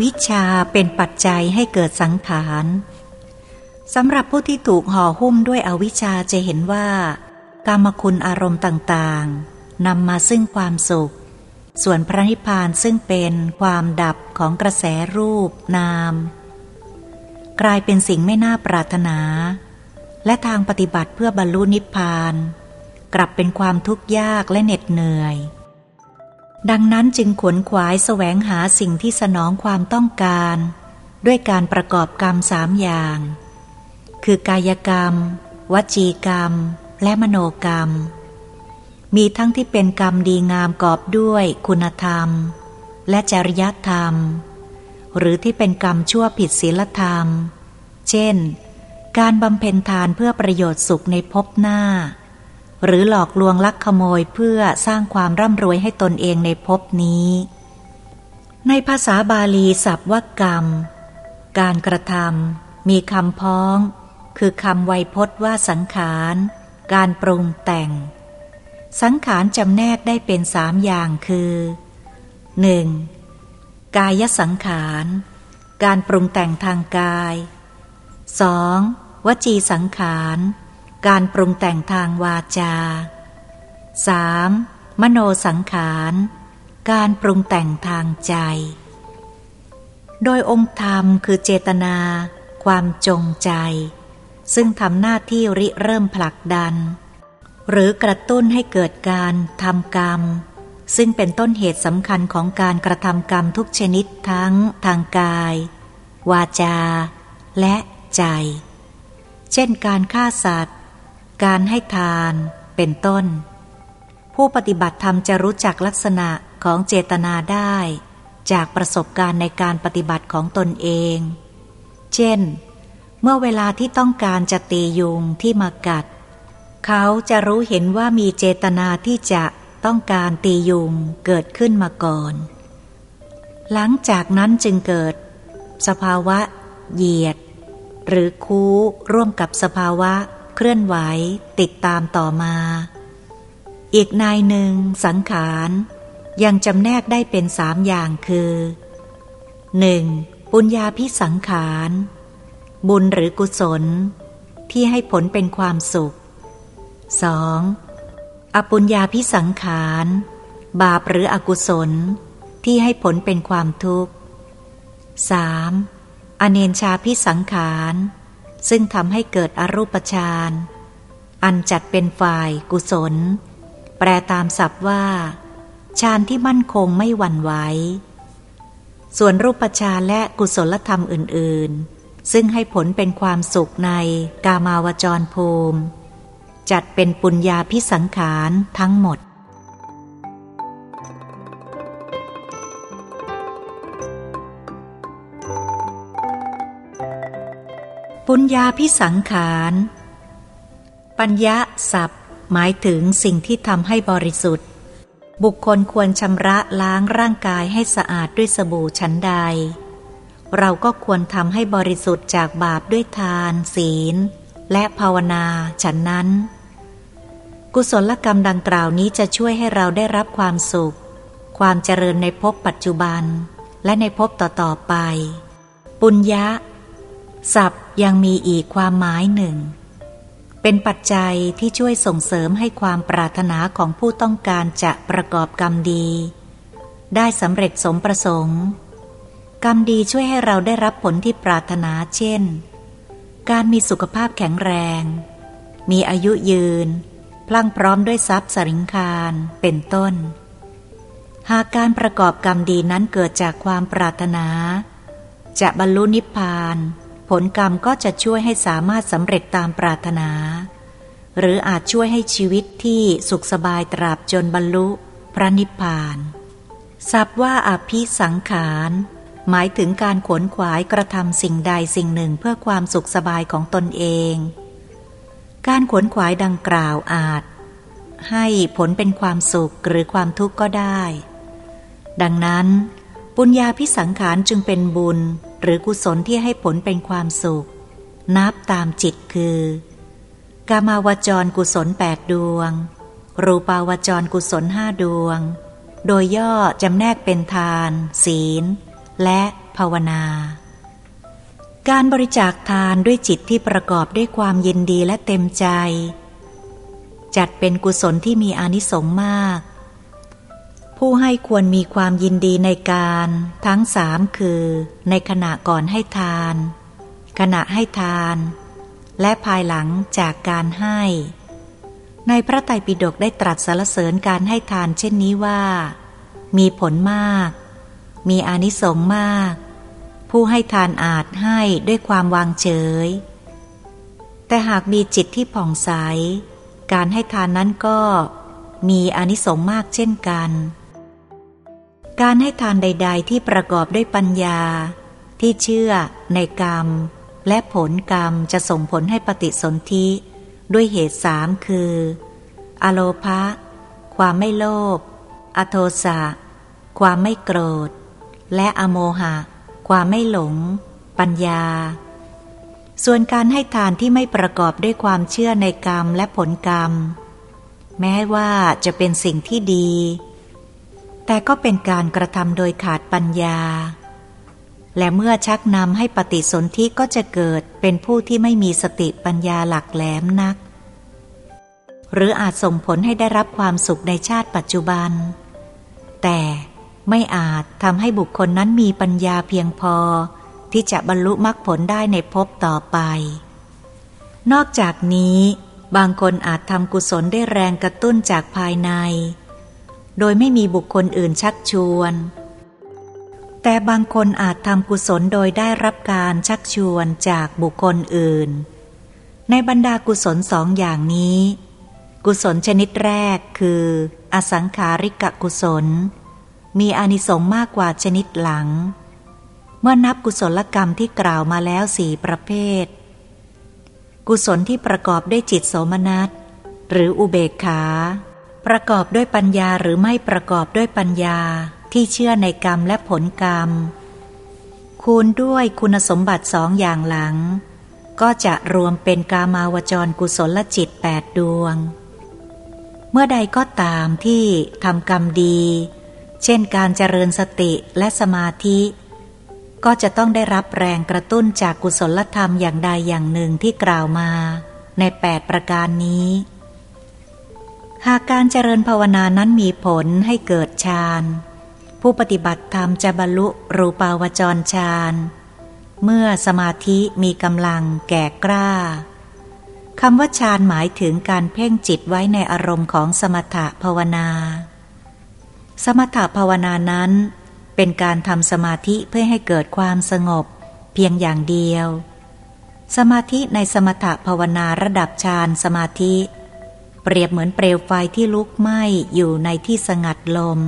วิชชาเป็นปัจจัยให้เกิดสังขารสำหรับผู้ที่ถูกห่อหุ้มด้วยอวิชชาจะเห็นว่ากรรมคุณอารมณ์ต่างๆนำมาซึ่งความสุข ส่วนพระนิพพานซึ่งเป็นความดับของกระแสรูปนาม กลายเป็นสิ่งไม่น่าปรารถนา และทางปฏิบัติเพื่อบรรลุนิพพาน กลับเป็นความทุกข์ยากและเหน็ดเหนื่อย ดังนั้นจึงขวนขวายแสวงหาสิ่งที่สนองความต้องการ ด้วยการประกอบกรรมสามอย่าง คือกายกรรม วจีกรรม และมโนกรรม มีทั้งที่เป็นกรรมดีงามกอบด้วยคุณธรรม และจริยธรรม หรือที่เป็นกรรมชั่วผิดศีลธรรม เช่น การบำเพ็ญทานเพื่อประโยชน์สุขในภพหน้า หรือหลอกลวงลักขโมยเพื่อสร้างความร่ำรวยให้ตนเองในภพนี้ ในภาษาบาลีศัพท์ว่ากรรม การกระทำมีคำพ้อง คือคำไวยพจน์ว่าสังขาร การปรุงแต่ง สังขารจำแนกได้เป็นสามอย่างคือ 1. กายสังขาร การปรุงแต่งทางกาย 2. วจีสังขาร การปรุงแต่งทางวาจา 3. มโนสังขาร การปรุงแต่งทางใจ โดยองค์ธรรมคือเจตนา ความจงใจ ซึ่งทำหน้าที่ริเริ่มผลักดัน หรือกระตุ้นให้เกิดการทำกรรม ซึ่งเป็นต้นเหตุสำคัญของการกระทำกรรมทุกชนิดทั้งทางกาย วาจา และใจ เช่นการฆ่าสัตว์ การให้ทานเป็นต้น ผู้ปฏิบัติธรรมจะรู้จักลักษณะของเจตนาได้ จากประสบการณ์ในการปฏิบัติของตนเอง เช่น เมื่อเวลาที่ต้องการจะตียุงที่มากัด เขาจะรู้เห็นว่ามีเจตนาที่จะต้องการตียุงเกิดขึ้นมาก่อน หลังจากนั้นจึงเกิด สภาวะ เหยียด หรือคูร่วมกับสภาวะ เคลื่อนไหวติดตามต่อมา อีกนายหนึ่งสังขารยังจำแนกได้เป็นสามอย่างคือ 1. ปุญญาพิสังขาร บุญหรือกุศล ที่ให้ผลเป็นความสุข 2. อปุญญาพิสังขาร บาปหรืออกุศล ที่ให้ผลเป็นความทุกข์ 3. อเนนชาพิสังขาร ซึ่งทำให้เกิดอรูปฌานอันจัดเป็นฝ่ายกุศล แปลตามศัพท์ว่าฌานที่มั่นคงไม่หวั่นไหวส่วนรูปฌานและกุศลธรรมอื่น ๆ ซึ่งให้ผลเป็นความสุขในกามาวจรภูมิ จัดเป็นปุญญาพิสังขารทั้งหมด ปุญญาพิสังขาร ปัญญาศัพท์ หมายถึงสิ่งที่ทำให้บริสุทธิ์ บุคคลควรชำระล้างร่างกายให้สะอาดด้วยสบู่ชั้นใด เราก็ควรทำให้บริสุทธิ์จากบาปด้วยทาน ศีล และภาวนาฉันนั้น กุศลกรรมดังกล่าวนี้จะช่วยให้เราได้รับความสุข ความเจริญในภพปัจจุบัน และในภพต่อๆไป ปุญญา ศัพท์ยังมีอีกความหมายหนึ่ง เป็นปัจจัยที่ช่วยส่งเสริมให้ความปรารถนาของผู้ต้องการจะประกอบกรรมดี ได้สำเร็จสมประสงค์ กรรมดีช่วยให้เราได้รับผลที่ปรารถนาเช่น การมีสุขภาพแข็งแรง มีอายุยืน พลั่งพร้อมด้วยทรัพย์สริงคารเป็นต้น หากการประกอบกรรมดีนั้นเกิดจากความปรารถนา จะบรรลุนิพพาน ผลกรรมก็จะช่วยให้สามารถสำเร็จตามปรารถนา หรืออาจช่วยให้ชีวิตที่สุขสบายตราบจนบรรลุพระนิพพานสับว่าอภิสังขารหมายถึงการขวนขวายกระทำสิ่งใดสิ่งหนึ่งเพื่อความสุขสบายของตนเอง การขวนขวายดังกล่าวอาจ ให้ผลเป็นความสุขหรือความทุกข์ก็ได้ ดังนั้น ปุญญาพิสังขารจึงเป็นบุญหรือกุศลที่ให้ผลเป็นความสุข นับตามจิตคือกามาวจรกุศลแปดดวง รูปาวจรกุศลห้าดวง โดยย่อจำแนกเป็นทาน ศีล และภาวนา การบริจาคทานด้วยจิตที่ประกอบด้วยความยินดีและเต็มใจ จัดเป็นกุศลที่มีอานิสงส์มาก ผู้ให้ควรมีความยินดีในการทั้งสามคือ ในขณะก่อนให้ทาน ขณะให้ทาน และภายหลังจากการให้ ในพระไตรปิฎกได้ตรัสสรรเสริญการให้ทานเช่นนี้ว่า มีผลมาก มีอานิสงส์มาก ผู้ให้ทานอาจให้ด้วยความวางเฉย แต่หากมีจิตที่ผ่องใส การให้ทานนั้นก็มีอานิสงส์มากเช่นกัน การให้ทานใด ๆ ที่ประกอบด้วยปัญญา ที่เชื่อในกรรม และผลกรรมจะส่งผลให้ปฏิสนธิด้วยเหตุสามคือ อโลภะความไม่โลภอโทสะความไม่โกรธ และอโมหะ ความไม่หลง ปัญญา ส่วนการให้ทานที่ไม่ประกอบด้วยความเชื่อในกรรมและผลกรรม แม้ว่าจะเป็นสิ่งที่ดี แต่ก็เป็นการกระทำโดยขาดปัญญา และเมื่อชักนำให้ปฏิสนธิก็จะเกิดเป็นผู้ที่ไม่มีสติปัญญาหลักแหลมนัก หรืออาจส่งผลให้ได้รับความสุขในชาติปัจจุบัน แต่ไม่อาจทำให้บุคคลนั้นมีปัญญาเพียงพอ ที่จะบรรลุมรรคผลได้ในภพต่อไป นอกจากนี้ บางคนอาจทำกุศลได้แรงกระตุ้นจากภายใน โดยไม่มีบุคคลอื่นชักชวน แต่บางคนอาจทำกุศลโดยได้รับการชักชวนจากบุคคลอื่น ในบรรดากุศลสองอย่างนี้ กุศลชนิดแรกคือ อสังขาริกกุศล มีอานิสงส์มากกว่าชนิดหลัง เมื่อนับกุศลกรรมที่กล่าวมาแล้วสี่ประเภท กุศลที่ประกอบด้วยจิตโสมนัสหรืออุเบกขา ประกอบด้วยปัญญาหรือไม่ประกอบด้วยปัญญาที่เชื่อในกรรมและผลกรรม คูณด้วยคุณสมบัติสองอย่างหลัง ก็จะรวมเป็นกามาวจรกุศลจิตแปดดวง เมื่อใดก็ตามที่ทำกรรมดี เช่นการเจริญสติและสมาธิ ก็จะต้องได้รับแรงกระตุ้นจากกุศลธรรมอย่างใดอย่างหนึ่งที่กล่าวมา ในแปดประการนี้ หากการเจริญภาวนานั้นมีผลให้เกิดฌาน ผู้ปฏิบัติธรรมจะบรรลุรูปาวจรฌานเมื่อสมาธิมีกำลังแก่กล้าคำว่าฌานหมายถึงการเพ่งจิตไว้ในอารมณ์ของสมถภาวนา สมถภาวนานั้น เป็นการทำสมาธิเพื่อให้เกิดความสงบ เพียงอย่างเดียว สมาธิในสมถภาวนาระดับฌานสมาธิ เปรียบเหมือนเปลวไฟที่ลุกไหม้อยู่ในที่สงัดลม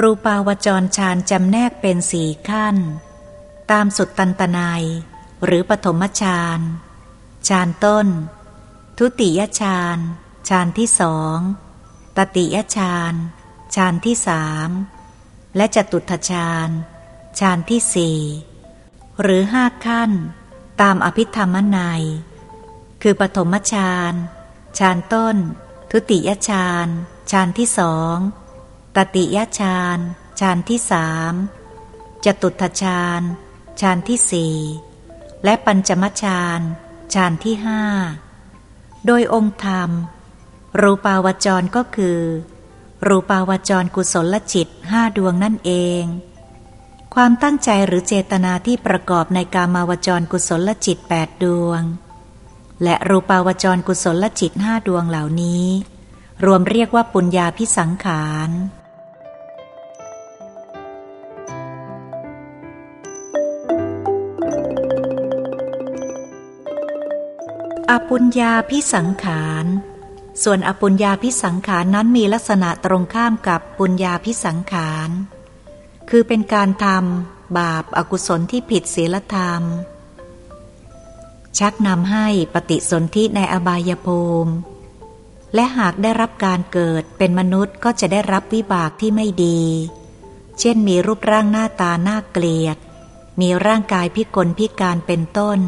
รูปาวจรฌานจำแนกเป็นสี่ขั้น ตามสุดตันตนายหรือปฐมฌานฌานต้น ทุติยฌานฌานที่สองตติยฌานฌานที่สามและจตุตฌานฌานที่สี่หรือห้าขั้น ตามอภิธรรมนัย คือปฐมฌาน ฌานต้น ทุติยฌานฌานที่สองตติยฌานฌานที่สามจตุตฌานฌานที่สี่และปัญจมฌานฌานที่ห้าโดยองค์ธรรม รูปาวจรก็คือ รูปาวจรกุศลจิตห้าดวงนั่นเอง ความตั้งใจหรือเจตนาที่ประกอบในกามาวจรกุศลจิตแปดดวง และรูปาวจรกุศลจิตห้าดวงเหล่านี้ รวมเรียกว่าปุญญาพิสังขารอปุญญาพิสังขาร ส่วนอปุญญาพิสังขารนั้นมีลักษณะตรงข้ามกับปุญญาพิสังขาร คือเป็นการทำบาปอากุศลที่ผิดศีลธรรม ชักนำให้ปฏิสนธิในอบายภูมิ และหากได้รับการเกิดเป็นมนุษย์ก็จะได้รับวิบากที่ไม่ดี เช่นมีรูปร่างหน้าตาน่าเกลียด มีร่างกายพิกลพิการเป็นต้น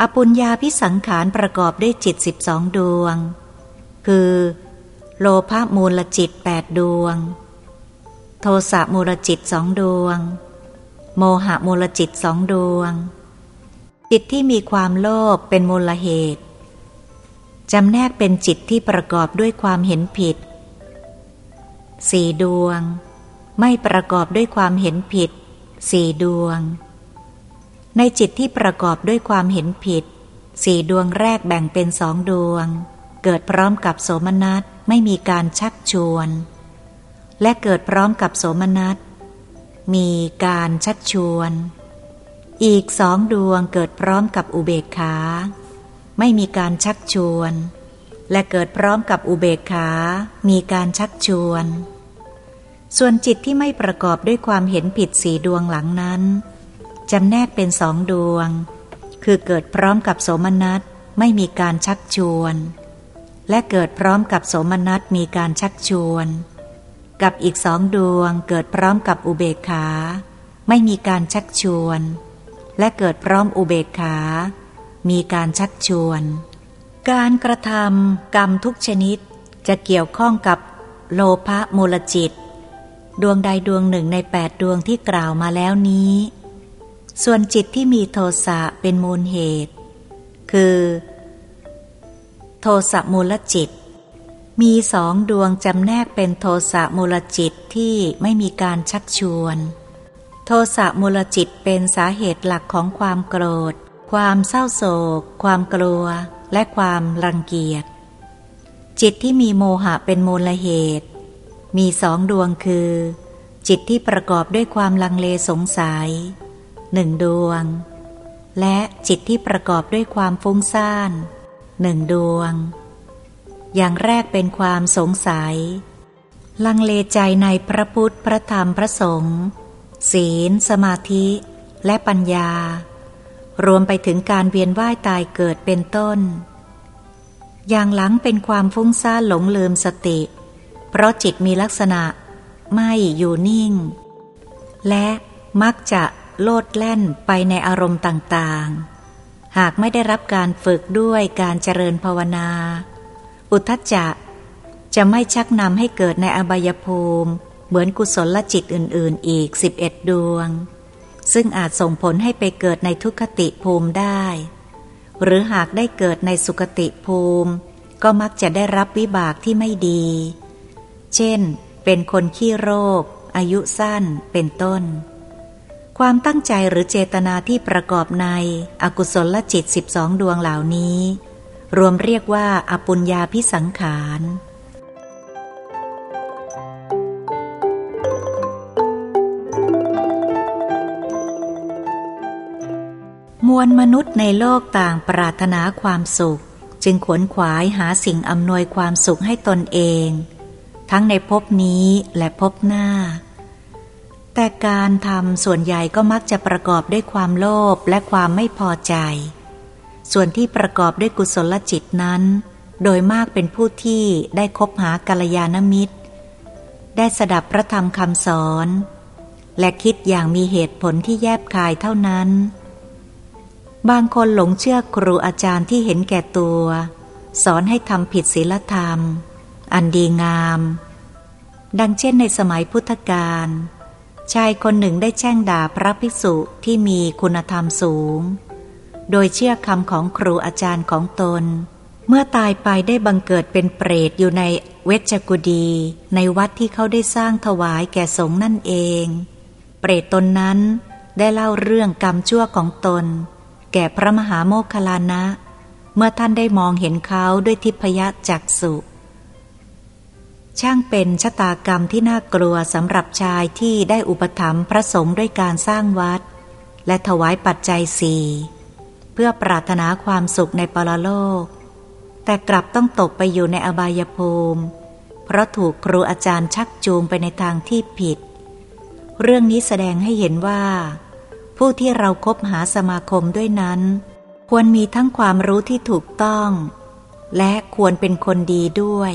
อปุญญาพิสังขารประกอบด้วยจิตสิบสองดวง คือ โลภะมูลจิตแปดดวงโททสะมูลจิตสองดวง โมหะมูลจิตสองดวง จิตที่มีความโลภเป็นมูลเหตุ จำแนกเป็นจิตที่ประกอบด้วยความเห็นผิดสี่ดวง ไม่ประกอบด้วยความเห็นผิดสี่ดวง ในจิตที่ประกอบด้วยความเห็นผิดสี่ดวงแรกแบ่งเป็นสองดวง เกิดพร้อมกับโสมนัสไม่มีการชักชวน และเกิดพร้อมกับโสมนัสมีการชักชวน อีกสองดวงเกิดพร้อมกับอุเบกขา ไม่มีการชักชวน และเกิดพร้อมกับอุเบกขา มีการชักชวน ส่วนจิตที่ไม่ประกอบด้วยความเห็นผิดสีดวงหลังนั้นจำแนกเป็นสองดวง คือเกิดพร้อมกับโสมนัสไม่มีการชักชวน และเกิดพร้อมกับโสมนัสมีการชักชวน กับอีกสองดวงเกิดพร้อมกับอุเบกขา ไม่มีการชักชวน และเกิดพร้อมอุเบกขา มีการชักชวน การกระทำกรรมทุกชนิดจะเกี่ยวข้องกับโลภะมูลจิต ดวงใดดวงหนึ่งในแปดดวงที่กล่าวมาแล้วนี้ ส่วนจิตที่มีโทสะเป็นมูลเหตุ คือ โทสะมูลจิต มีสองดวงจำแนกเป็นโทสะมูลจิตที่ไม่มีการชักชวน โทสะมูลจิตเป็นสาเหตุหลักของความโกรธ ความเศร้าโศก ความกลัว และความรังเกียจ จิตที่มีโมหะเป็นมูลเหตุ มีสองดวงคือ จิตที่ประกอบด้วยความลังเลสงสัยหนึ่งดวง และจิตที่ประกอบด้วยความฟุ้งซ่านหนึ่งดวง อย่างแรกเป็นความสงสัย ลังเลใจในพระพุทธพระธรรมพระสงฆ์ ศีล สมาธิ และปัญญา รวมไปถึงการเวียนว่ายตายเกิดเป็นต้น อย่างหลังเป็นความฟุ้งซ่านหลงลืมสติ เพราะจิตมีลักษณะ ไม่อยู่นิ่ง และมักจะโลดแล่นไปในอารมณ์ต่างๆ หากไม่ได้รับการฝึกด้วยการเจริญภาวนา อุทจจะจะไม่ชักนำให้เกิดในอบายภูมิ เหมือนกุศลจิตอื่นๆ อีก 11 ดวง ซึ่งอาจส่งผลให้ไปเกิดในทุกขติภูมิได้ หรือหากได้เกิดในสุขติภูมิ ก็มักจะได้รับวิบากที่ไม่ดี เช่น เป็นคนขี้โรค อายุสั้น เป็นต้น ความตั้งใจหรือเจตนาที่ประกอบในอกุศลจิตสิบองดวงเหล่านี้ รวมเรียกว่าอปุญญาพิสังขาร มวลมนุษย์ในโลกต่างปรารถนาความสุข จึงขวนขวายหาสิ่งอำนวยความสุขให้ตนเอง ทั้งในภพนี้และภพหน้า แต่การทำส่วนใหญ่ก็มักจะประกอบด้วยความโลภและความไม่พอใจ ส่วนที่ประกอบด้วยกุศลจิตนั้น โดยมากเป็นผู้ที่ได้คบหากัลยาณมิตร ได้สดับพระธรรมคำสอน และคิดอย่างมีเหตุผลที่แยบคายเท่านั้น บางคนหลงเชื่อครูอาจารย์ที่เห็นแก่ตัว สอนให้ทำผิดศีลธรรม อันดีงาม ดังเช่นในสมัยพุทธกาลชายคนหนึ่งได้แช่งด่าพระภิกษุที่มีคุณธรรมสูง โดยเชื่อคำของครูอาจารย์ของตน เมื่อตายไปได้บังเกิดเป็นเปรตอยู่ในเวชกุดี ในวัดที่เขาได้สร้างถวายแก่สงฆ์นั่นเอง เปรตตนนั้นได้เล่าเรื่องกรรมชั่วของตน แก่พระมหาโมคคลานะ เมื่อท่านได้มองเห็นเขาด้วยทิพยจักสุช่างเป็นชะตากรรมที่น่ากลัวสำหรับชายที่ได้อุปถัมภ์พระสงฆ์ด้วยการสร้างวัด และถวายปัจจัยสี่เพื่อปรารถนาความสุขในปรโลก แต่กลับต้องตกไปอยู่ในอบายภูมิ เพราะถูกครูอาจารย์ชักจูงไปในทางที่ผิด เรื่องนี้แสดงให้เห็นว่า ผู้ที่เราครบหาสมาคมด้วยนั้น ควรมีทั้งความรู้ที่ถูกต้อง และควรเป็นคนดีด้วย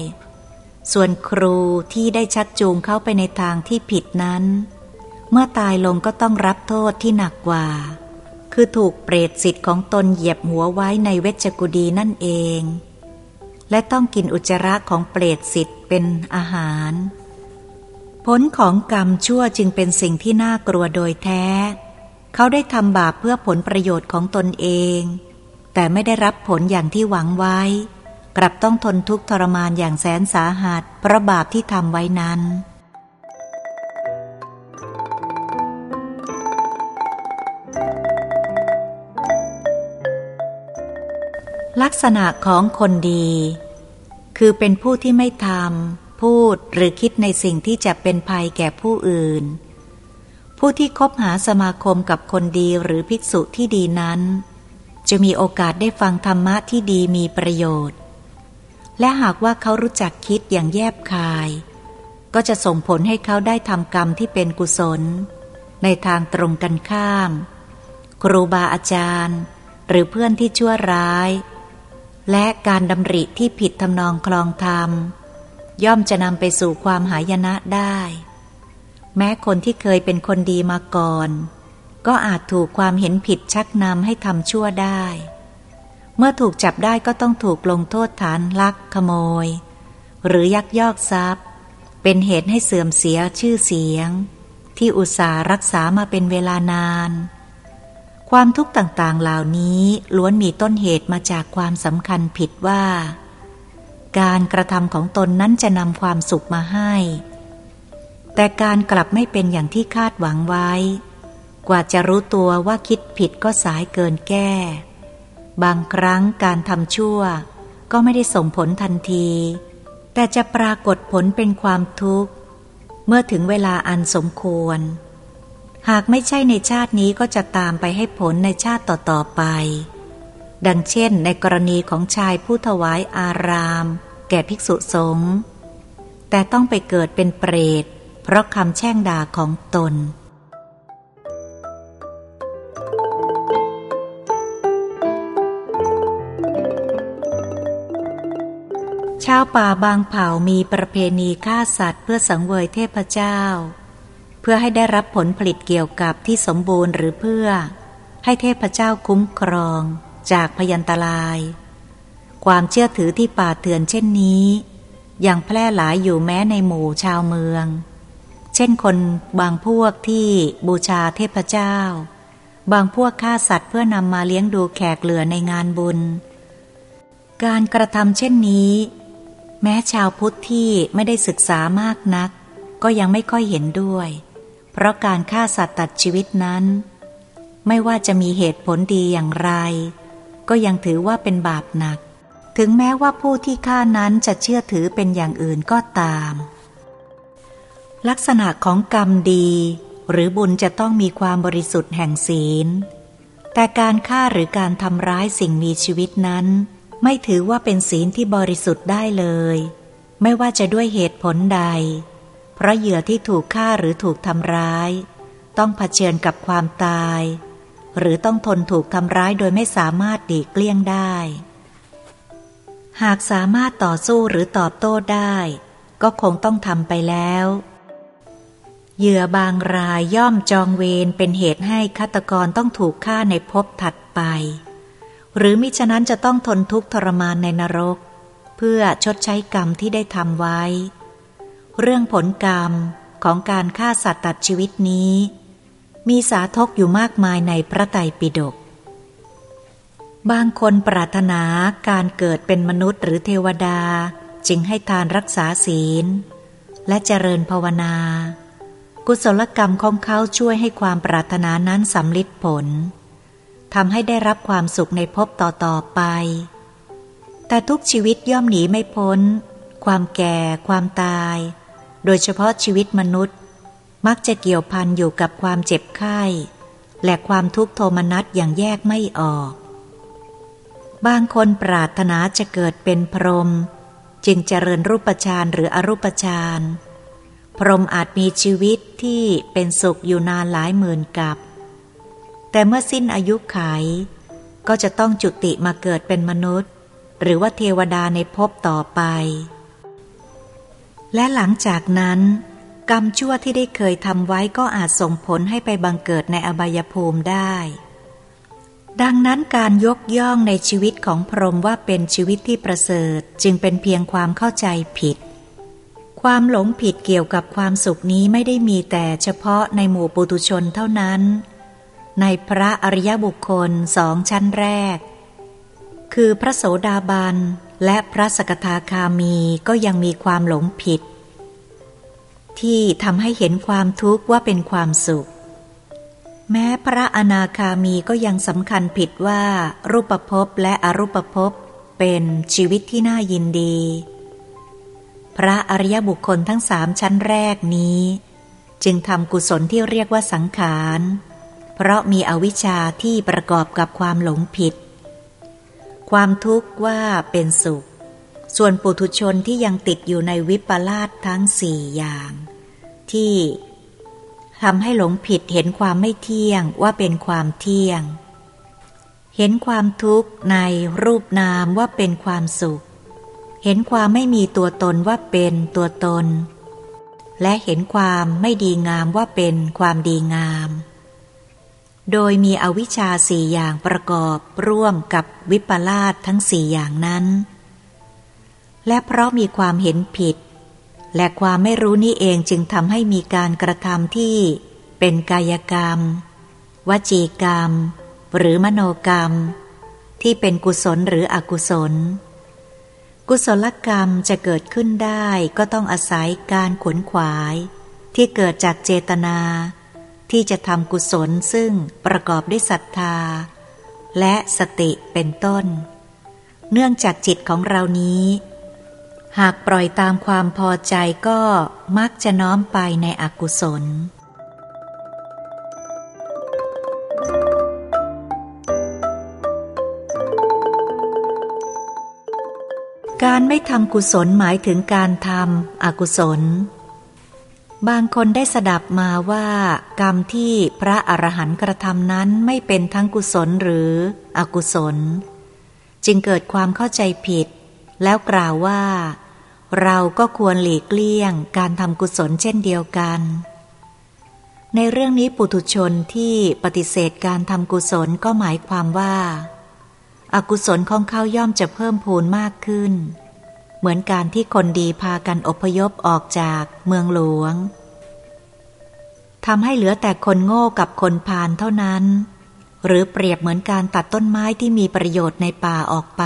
ส่วนครูที่ได้ชักจูงเข้าไปในทางที่ผิดนั้น เมื่อตายลงก็ต้องรับโทษที่หนักกว่า คือถูกเปรตสิทธิ์ของตนเหยียบหัวไว้ในเวชกุดีนั่นเอง และต้องกินอุจจาระของเปรตสิทธิ์เป็นอาหาร ผลของกรรมชั่วจึงเป็นสิ่งที่น่ากลัวโดยแท้ เขาได้ทำบาปเพื่อผลประโยชน์ของตนเอง แต่ไม่ได้รับผลอย่างที่หวังไว้ กลับต้องทนทุกข์ทรมานอย่างแสนสาหัสเพราะบาปที่ทำไว้นั้น ลักษณะของคนดี คือเป็นผู้ที่ไม่ทำพูดหรือคิดในสิ่งที่จะเป็นภัยแก่ผู้อื่น ผู้ที่คบหาสมาคมกับคนดีหรือภิกษุที่ดีนั้น จะมีโอกาสได้ฟังธรรมะที่ดีมีประโยชน์ และหากว่าเขารู้จักคิดอย่างแยบคาย ก็จะส่งผลให้เขาได้ทำกรรมที่เป็นกุศล ในทางตรงกันข้าม ครูบาอาจารย์ หรือเพื่อนที่ชั่วร้าย และการดำริที่ผิดทำนองคลองธรรม ย่อมจะนำไปสู่ความหายนะได้ แม้คนที่เคยเป็นคนดีมาก่อน ก็อาจถูกความเห็นผิดชักนำให้ทำชั่วได้ เมื่อถูกจับได้ก็ต้องถูกลงโทษฐานลักขโมย หรือยักยอกทรัพย์ เป็นเหตุให้เสื่อมเสียชื่อเสียง ที่อุตสาห์รักษามาเป็นเวลานาน ความทุกข์ต่างๆเหล่านี้ล้วนมีต้นเหตุมาจากความสำคัญผิดว่า การกระทำของตนนั้นจะนำความสุขมาให้ แต่การกลับไม่เป็นอย่างที่คาดหวังไว้ กว่าจะรู้ตัวว่าคิดผิดก็สายเกินแก้ บางครั้งการทำชั่ว ก็ไม่ได้ส่งผลทันที แต่จะปรากฏผลเป็นความทุกข์ เมื่อถึงเวลาอันสมควร หากไม่ใช่ในชาตินี้ก็จะตามไปให้ผลในชาติต่อๆไป ดังเช่น ในกรณีของชายผู้ถวายอาราม แก่ภิกษุสงฆ์แต่ต้องไปเกิดเป็นเปรต เพราะคำแช่งด่าของตน ชาวป่าบางเผ่ามีประเพณีฆ่าสัตว์เพื่อสังเวยเทพเจ้า เพื่อให้ได้รับผลผลิตเกี่ยวกับที่สมบูรณ์หรือเพื่อ ให้เทพเจ้าคุ้มครองจากพยันตราย ความเชื่อถือที่ป่าเถื่อนเช่นนี้ยังแพร่หลายอยู่แม้ในหมู่ชาวเมือง เช่นคนบางพวกที่บูชาเทพเจ้า บางพวกฆ่าสัตว์เพื่อนำมาเลี้ยงดูแขกเหลือในงานบุญ การกระทำเช่นนี้ แม้ชาวพุทธที่ไม่ได้ศึกษามากนัก ก็ยังไม่ค่อยเห็นด้วย เพราะการฆ่าสัตว์ตัดชีวิตนั้น ไม่ว่าจะมีเหตุผลดีอย่างไร ก็ยังถือว่าเป็นบาปหนัก ถึงแม้ว่าผู้ที่ฆ่านั้นจะเชื่อถือเป็นอย่างอื่นก็ตาม ลักษณะของกรรมดี หรือบุญจะต้องมีความบริสุทธิ์แห่งศีล แต่การฆ่าหรือการทำร้ายสิ่งมีชีวิตนั้น ไม่ถือว่าเป็นศีลที่บริสุทธิ์ได้เลย ไม่ว่าจะด้วยเหตุผลใด เพราะเหยื่อที่ถูกฆ่าหรือถูกทำร้าย ต้องเผชิญกับความตาย หรือต้องทนถูกทำร้ายโดยไม่สามารถดีเกลี้ยงได้ หากสามารถต่อสู้หรือตอบโต้ได้ ก็คงต้องทำไปแล้ว เหยื่อบางรายย่อมจองเวรเป็นเหตุให้ฆาตกรต้องถูกฆ่าในภพถัดไป หรือมิฉะนั้นจะต้องทนทุกข์ทรมานในนรก เพื่อชดใช้กรรมที่ได้ทำไว้ เรื่องผลกรรมของการฆ่าสัตว์ตัดชีวิตนี้ มีสาทกอยู่มากมายในพระไตรปิฎกบางคนปรารถนาการเกิดเป็นมนุษย์หรือเทวดา จึงให้ทานรักษาศีล และเจริญภาวนา กุศลกรรมของเขาช่วยให้ความปรารถนานั้นสำลิดผลทำให้ได้รับความสุขในภพต่อๆไป แต่ทุกชีวิตย่อมหนีไม่พ้น ความแก่ ความตาย โดยเฉพาะชีวิตมนุษย์ มักจะเกี่ยวพันอยู่กับความเจ็บไข้ และความทุกข์โทมนัสอย่างแยกไม่ออก บางคนปรารถนาจะเกิดเป็นพรหมจึงเจริญรูปฌานหรืออรูปฌาน พรหมอาจมีชีวิตที่เป็นสุขอยู่นานหลายหมื่นกับ แต่เมื่อสิ้นอายุไข ก็จะต้องจุติมาเกิดเป็นมนุษย์ หรือว่าเทวดาในภพต่อไป และหลังจากนั้น กรรมชั่วที่ได้เคยทำไว้ก็อาจส่งผลให้ไปบังเกิดในอบายภูมิได้ ดังนั้นการยกย่องในชีวิตของพรหมว่าเป็นชีวิตที่ประเสริฐจึงเป็นเพียงความเข้าใจผิด ความหลงผิดเกี่ยวกับความสุขนี้ไม่ได้มีแต่เฉพาะในหมู่ปุตุชนเท่านั้น ในพระอริยบุคคลสองชั้นแรก คือพระโสดาบันและพระสกทาคามีก็ยังมีความหลงผิด ที่ทำให้เห็นความทุกข์ว่าเป็นความสุข แม้พระอนาคามีก็ยังสำคัญผิดว่ารูปภพและอรูปภพเป็นชีวิตที่น่ายินดี พระอริยบุคคลทั้งสามชั้นแรกนี้ จึงทำกุศลที่เรียกว่าสังขาร เพราะมีอวิชชาที่ประกอบกับความหลงผิด ความทุกข์ว่าเป็นสุข ส่วนปุถุชนที่ยังติดอยู่ในวิปลาสทั้งสี่อย่าง ที่ทำให้หลงผิดเห็นความไม่เที่ยงว่าเป็นความเที่ยง เห็นความทุกข์ในรูปนามว่าเป็นความสุข เห็นความไม่มีตัวตนว่าเป็นตัวตน และเห็นความไม่ดีงามว่าเป็นความดีงาม โดยมีอวิชชาสี่อย่างประกอบร่วมกับวิปลาสทั้งสี่อย่างนั้น และเพราะมีความเห็นผิด และความไม่รู้นี่เองจึงทำให้มีการกระทำที่เป็นกายกรรม วจีกรรม หรือมโนกรรม ที่เป็นกุศลหรืออกุศล กุศลกรรมจะเกิดขึ้นได้ก็ต้องอาศัยการขวนขวาย ที่เกิดจากเจตนา ที่จะทำกุศลซึ่งประกอบด้วยศรัทธา และสติเป็นต้น เนื่องจากจิตของเรานี้ หากปล่อยตามความพอใจก็มักจะน้อมไปในอกุศล การไม่ทำกุศลหมายถึงการทำอกุศล บางคนได้สดับมาว่า กรรมที่พระอรหันต์กระทำนั้นไม่เป็นทั้งกุศลหรืออกุศล จึงเกิดความเข้าใจผิด แล้วกล่าวว่า เราก็ควรหลีกเลี่ยงการทำกุศลเช่นเดียวกัน ในเรื่องนี้ปุถุชนที่ปฏิเสธการทำกุศลก็หมายความว่า อกุศลของเขาย่อมจะเพิ่มพูนมากขึ้น เหมือนการที่คนดีพากันอพยพออกจากเมืองหลวงทำให้เหลือแต่คนโง่กับคนพาลเท่านั้น หรือเปรียบเหมือนการตัดต้นไม้ที่มีประโยชน์ในป่าออกไป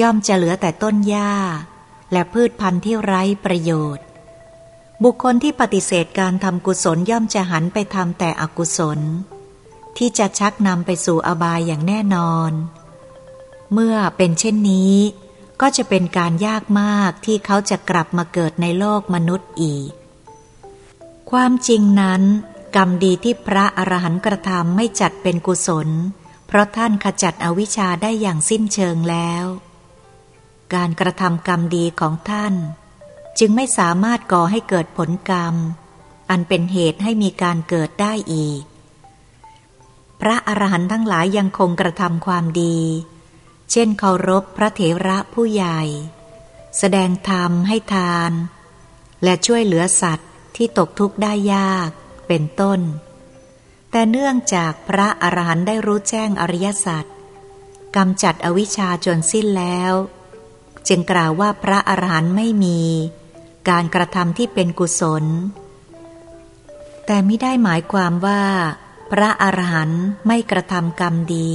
ย่อมจะเหลือแต่ต้นหญ้า และพืชพันธุ์ที่ไร้ประโยชน์ บุคคลที่ปฏิเสธการทำกุศลย่อมจะหันไปทำแต่อกุศล ที่จะชักนำไปสู่อบายอย่างแน่นอน เมื่อเป็นเช่นนี้ ก็จะเป็นการยากมากที่เขาจะกลับมาเกิดในโลกมนุษย์อีก ความจริงนั้น กรรมดีที่พระอรหันต์กระทำไม่จัดเป็นกุศล เพราะท่านขจัดอวิชชาได้อย่างสิ้นเชิงแล้ว การกระทำกรรมดีของท่าน จึงไม่สามารถก่อให้เกิดผลกรรม อันเป็นเหตุให้มีการเกิดได้อีก พระอรหันต์ทั้งหลายยังคงกระทำความดี เช่นเคารพพระเถระผู้ใหญ่ แสดงธรรมให้ทาน และช่วยเหลือสัตว์ที่ตกทุกข์ได้ยากเป็นต้น แต่เนื่องจากพระอรหันต์ได้รู้แจ้งอริยสัจกำจัดอวิชชาจนสิ้นแล้ว จึงกล่าวว่าพระอรหันต์ไม่มี การกระทำที่เป็นกุศล แต่ไม่ได้หมายความว่า พระอรหันต์ไม่กระทำกรรมดี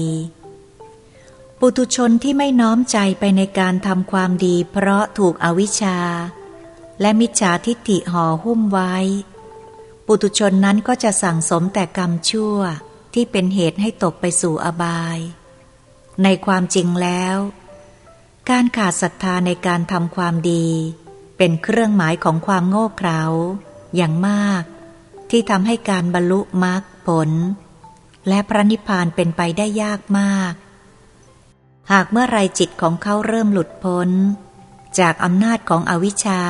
ปุตุชนที่ไม่น้อมใจไปในการทำความดีเพราะถูกอวิชชา และมิจฉาทิฏฐิห่อหุ้มไว้ ปุตุชนนั้นก็จะสั่งสมแต่กรรมชั่วที่เป็นเหตุให้ตกไปสู่อบาย ในความจริงแล้ว การขาดศรัทธาในการทำความดี เป็นเครื่องหมายของความโง่เขลาอย่างมาก ที่ทำให้การบรรลุมรรคผล และพระนิพพานเป็นไปได้ยากมาก หากเมื่อไรจิตของเขาเริ่มหลุดพ้น จากอำนาจของอวิชชา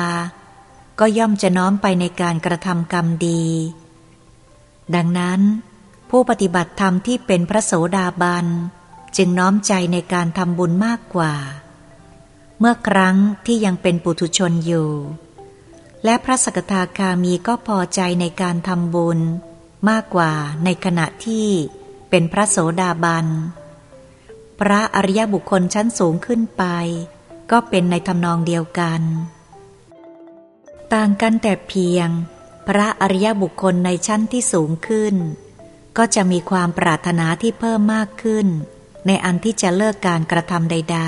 ก็ย่อมจะน้อมไปในการกระทำกรรมดี ดังนั้น ผู้ปฏิบัติธรรมที่เป็นพระโสดาบัน จึงน้อมใจในการทำบุญมากกว่า เมื่อครั้งที่ยังเป็นปุถุชนอยู่ และพระสกทาคามีก็พอใจในการทำบุญ มากกว่าในขณะที่เป็นพระโสดาบัน พระอริยบุคคลชั้นสูงขึ้นไป ก็เป็นในทำนองเดียวกัน ต่างกันแต่เพียง พระอริยบุคคลในชั้นที่สูงขึ้น ก็จะมีความปรารถนาที่เพิ่มมากขึ้น ในอันที่จะเลิกการกระทำใด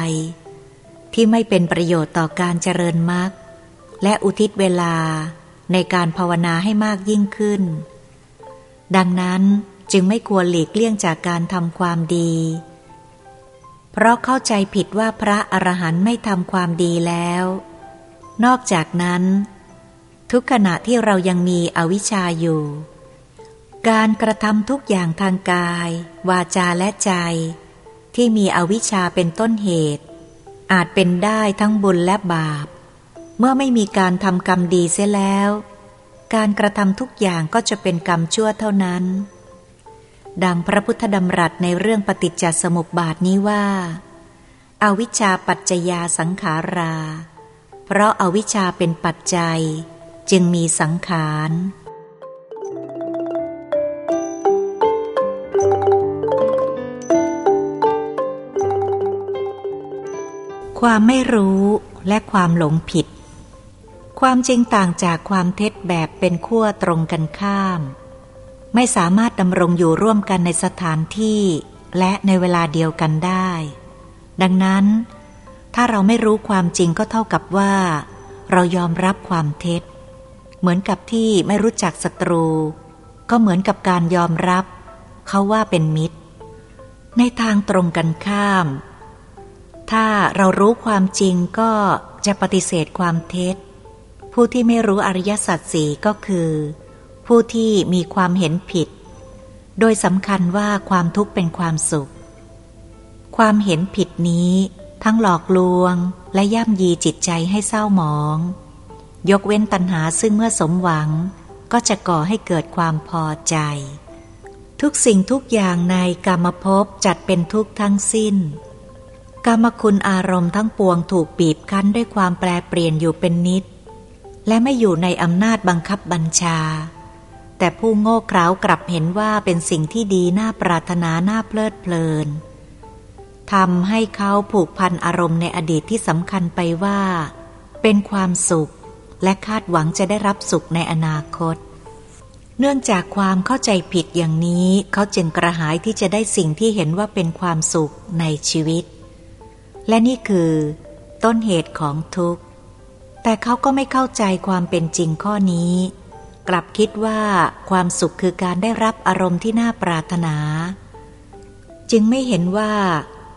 ๆ ที่ไม่เป็นประโยชน์ต่อการเจริญมรรคและอุทิศเวลาในการภาวนาให้มากยิ่งขึ้น ดังนั้นจึงไม่ควรหลีกเลี่ยงจากการทำความดี เพราะเข้าใจผิดว่าพระอรหันต์ไม่ทำความดีแล้ว นอกจากนั้น ทุกขณะที่เรายังมีอวิชชาอยู่ การกระทำทุกอย่างทางกาย วาจาและใจ ที่มีอวิชชาเป็นต้นเหตุ อาจเป็นได้ทั้งบุญและบาป เมื่อไม่มีการทำกรรมดีเสียแล้ว การกระทำทุกอย่างก็จะเป็นกรรมชั่วเท่านั้น ดังพระพุทธดำรัสในเรื่องปฏิจจสมุปบาทนี้ว่า อาวิชชาปัจจยาสังขารา เพราะอาวิชชาเป็นปัจจัย จึงมีสังขารความไม่รู้และความหลงผิด ความจริงต่างจากความเท็จแบบเป็นขั้วตรงกันข้าม ไม่สามารถดำรงอยู่ร่วมกันในสถานที่และในเวลาเดียวกันได้ ดังนั้น ถ้าเราไม่รู้ความจริงก็เท่ากับว่า เรายอมรับความเท็จ เหมือนกับที่ไม่รู้จักศัตรู ก็เหมือนกับการยอมรับ เขาว่าเป็นมิตร ในทางตรงกันข้าม ถ้าเรารู้ความจริงก็จะปฏิเสธความเท็จ ผู้ที่ไม่รู้อริยสัจสี่ก็คือ ผู้ที่มีความเห็นผิด โดยสำคัญว่าความทุกข์เป็นความสุข ความเห็นผิดนี้ทั้งหลอกลวงและย่ำยีจิตใจให้เศร้าหมอง ยกเว้นตัณหาซึ่งเมื่อสมหวัง ก็จะก่อให้เกิดความพอใจ ทุกสิ่งทุกอย่างในกรรมภพจัดเป็นทุกข์ทั้งสิ้น กรรมคุณอารมณ์ทั้งปวงถูกบีบคั้นด้วยความแปรเปลี่ยนอยู่เป็นนิด และไม่อยู่ในอำนาจบังคับบัญชา แต่ผู้โง่เขลากลับเห็นว่าเป็นสิ่งที่ดีน่าปรารถนาน่าเพลิดเพลินทำให้เขาผูกพันอารมณ์ในอดีตที่สำคัญไปว่า เป็นความสุข และคาดหวังจะได้รับสุขในอนาคต เนื่องจากความเข้าใจผิดอย่างนี้ เขาจึงกระหายที่จะได้สิ่งที่เห็นว่าเป็นความสุขในชีวิต และนี่คือ ต้นเหตุของทุกข์ แต่เขาก็ไม่เข้าใจความเป็นจริงข้อนี้ กลับคิดว่าความสุขคือการได้รับอารมณ์ที่น่าปรารถนา จึงไม่เห็นว่า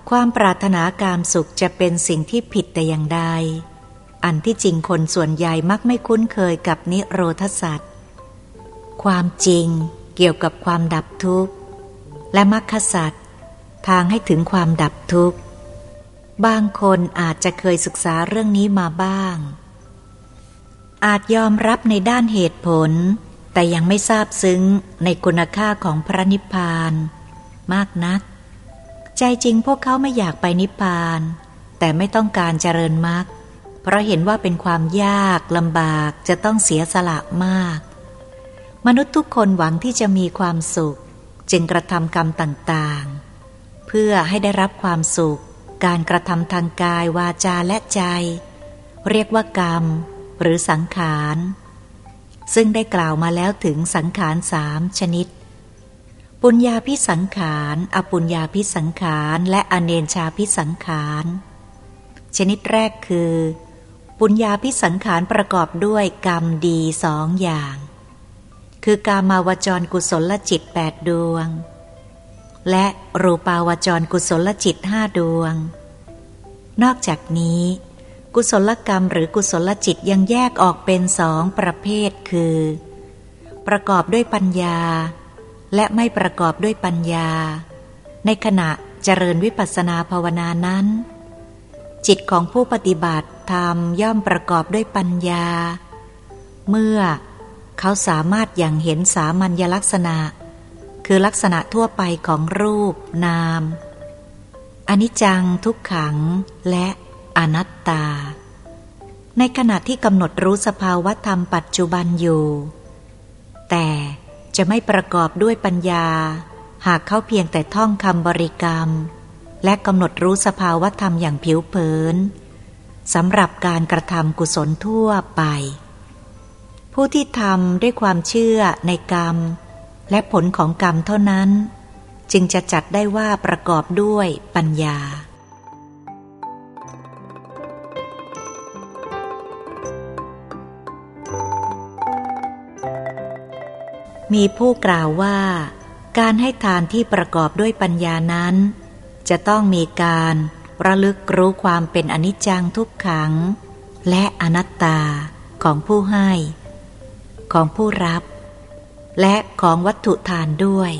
ความปรารถนาการสุขจะเป็นสิ่งที่ผิดแต่อย่างใด อันที่จริงคนส่วนใหญ่มักไม่คุ้นเคยกับนิโรธสัตว์ความจริงเกี่ยวกับความดับทุกข์ และมรรคสัตว์ทางให้ถึงความดับทุกข์ บางคนอาจจะเคยศึกษาเรื่องนี้มาบ้าง อาจยอมรับในด้านเหตุผล แต่ยังไม่ทราบซึ้งในคุณค่าของพระนิพพาน มากนัก ใจจริงพวกเขาไม่อยากไปนิพพาน แต่ไม่ต้องการเจริญมรรคเพราะเห็นว่าเป็นความยากลำบากจะต้องเสียสละมาก มนุษย์ทุกคนหวังที่จะมีความสุข จึงกระทำกรรมต่างๆ เพื่อให้ได้รับความสุข การกระทำทางกายวาจาและใจ เรียกว่ากรรม หรือสังขาร ซึ่งได้กล่าวมาแล้วถึงสังขารสามชนิด ปุญญาพิสังขาร อปุญญาพิสังขาร และอเนนชาพิสังขาร ชนิดแรกคือ ปุญญาพิสังขารประกอบด้วยกรรมดีสองอย่าง คือกามาวจรกุศลจิตแปดดวง และรูปาวจรกุศลจิตห้าดวง นอกจากนี้ กุศลกรรมหรือกุศลจิตยังแยกออกเป็นสองประเภทคือ ประกอบด้วยปัญญา และไม่ประกอบด้วยปัญญา ในขณะเจริญวิปัสสนาภาวนานั้น จิตของผู้ปฏิบัติธรรมย่อมประกอบด้วยปัญญา เมื่อเขาสามารถอย่างเห็นสามัญลักษณะ คือลักษณะทั่วไปของรูปนาม อนิจจังทุกขังและ อนัตตา ในขณะที่กำหนดรู้สภาวธรรมปัจจุบันอยู่ แต่จะไม่ประกอบด้วยปัญญา หากเขาเพียงแต่ท่องคำบริกรรม และกำหนดรู้สภาวธรรมอย่างผิวเผินสำหรับการกระทำกุศลทั่วไป ผู้ที่ทำด้วยความเชื่อในกรรม และผลของกรรมเท่านั้น จึงจะจัดได้ว่าประกอบด้วยปัญญา มีผู้กล่าวว่า การให้ทานที่ประกอบด้วยปัญญานั้น จะต้องมีการระลึกรู้ความเป็นอนิจจังทุกขัง และอนัตตาของผู้ให้ ของผู้รับ และของวัตถุทานด้วย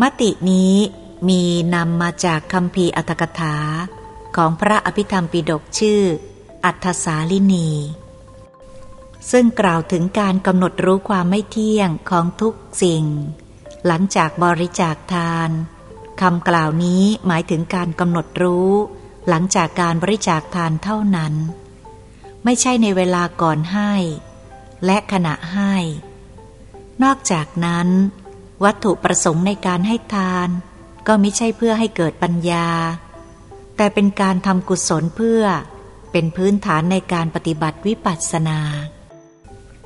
มตินี้มีนำมาจากคำพีอัตถกถาของพระอภิธรรมปิฎกชื่อ อัฏฐสาลินี ซึ่งกล่าวถึงการกำหนดรู้ความไม่เที่ยงของทุกสิ่ง หลังจากบริจาคทานคำกล่าวนี้หมายถึงการกำหนดรู้ หลังจากการบริจาคทานเท่านั้น ไม่ใช่ในเวลาก่อนให้ และขณะให้ นอกจากนั้น วัตถุประสงค์ในการให้ทาน ก็ไม่ใช่เพื่อให้เกิดปัญญา แต่เป็นการทำกุศลเพื่อเป็นพื้นฐานในการปฏิบัติวิปัสสนา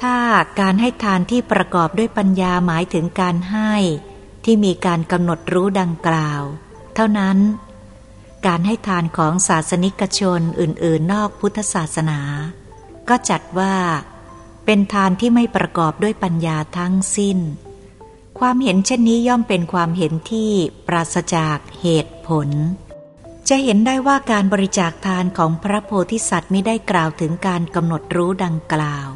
ถ้าการให้ทานที่ประกอบด้วยปัญญาหมายถึงการให้ที่มีการกำหนดรู้ดังกล่าว เท่านั้น การให้ทานของศาสนิกชนอื่น ๆ นอกพุทธศาสนา ก็จัดว่า เป็นทานที่ไม่ประกอบด้วยปัญญาทั้งสิ้น ความเห็นเช่นนี้ย่อมเป็นความเห็นที่ปราศจากเหตุผล จะเห็นได้ว่าการบริจาคทานของพระโพธิสัตว์ไม่ได้กล่าวถึงการกำหนดรู้ดังกล่าว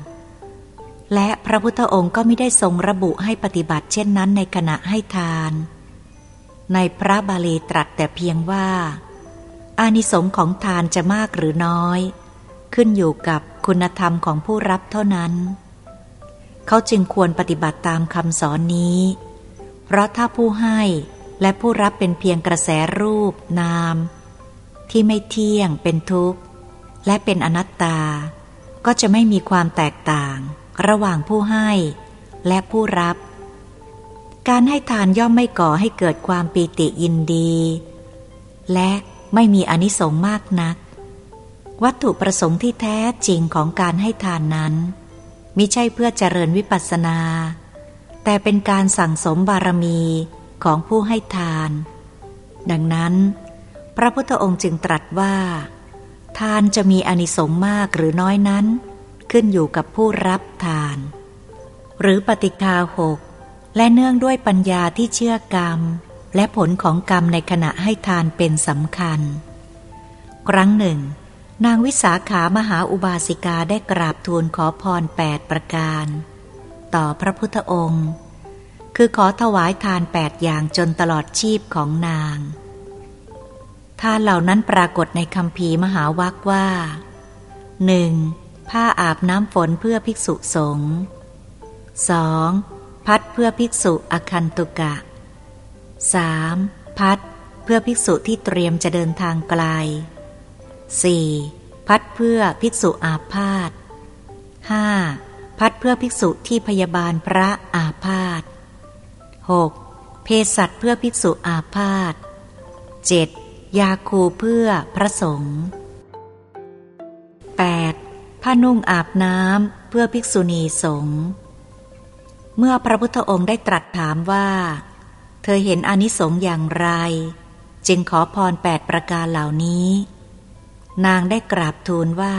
และพระพุทธองค์ก็ไม่ได้ทรงระบุให้ปฏิบัติเช่นนั้นในขณะให้ทาน ในพระบาลีตรัสแต่เพียงว่า อานิสงส์ของทานจะมากหรือน้อย ขึ้นอยู่กับคุณธรรมของผู้รับเท่านั้น เขาจึงควรปฏิบัติตามคำสอนนี้ เพราะถ้าผู้ให้และผู้รับเป็นเพียงกระแสรูป นาม ที่ไม่เที่ยงเป็นทุกข์ และเป็นอนัตตา ก็จะไม่มีความแตกต่าง ระหว่างผู้ให้และผู้รับ การให้ทานย่อมไม่ก่อให้เกิดความปีติยินดี และไม่มีอนิสงส์มากนัก วัตถุประสงค์ที่แท้จริงของการให้ทานนั้นมิใช่เพื่อเจริญวิปัสสนา แต่เป็นการสั่งสมบารมีของผู้ให้ทาน ดังนั้น พระพุทธองค์จึงตรัสว่า ทานจะมีอนิสงส์มากหรือน้อยนั้น ขึ้นอยู่กับผู้รับทาน หรือปฏิคาหก และเนื่องด้วยปัญญาที่เชื่อกรรม และผลของกรรมในขณะให้ทานเป็นสำคัญ ครั้งหนึ่ง นางวิสาขามหาอุบาสิกาได้กราบทูลขอพรแปดประการ ต่อพระพุทธองค์ คือขอถวายทานแปดอย่างจนตลอดชีพของนาง ทานเหล่านั้นปรากฏในคำพีมหาวักว่าหนึ่ง ผ้าอาบน้ำฝนเพื่อภิกษุสงฆ์ 2. พัดเพื่อภิกษุอคันตุกะ 3. พัดเพื่อภิกษุที่เตรียมจะเดินทางไกล 4. พัดเพื่อภิกษุอาพาธ 5. พัดเพื่อภิกษุที่พยาบาลพระอาพาธ 6. เพสัตเพื่อภิกษุอาพาธ 7. ยาคูเพื่อพระสงฆ์ 8. ผ้านุ่งอาบน้ำเพื่อภิกษุณีสงฆ์เมื่อพระพุทธองค์ได้ตรัสถามว่า เธอเห็นอนิสงส์อย่างไร จึงขอพรแปดประการเหล่านี้ นางได้กราบทูลว่า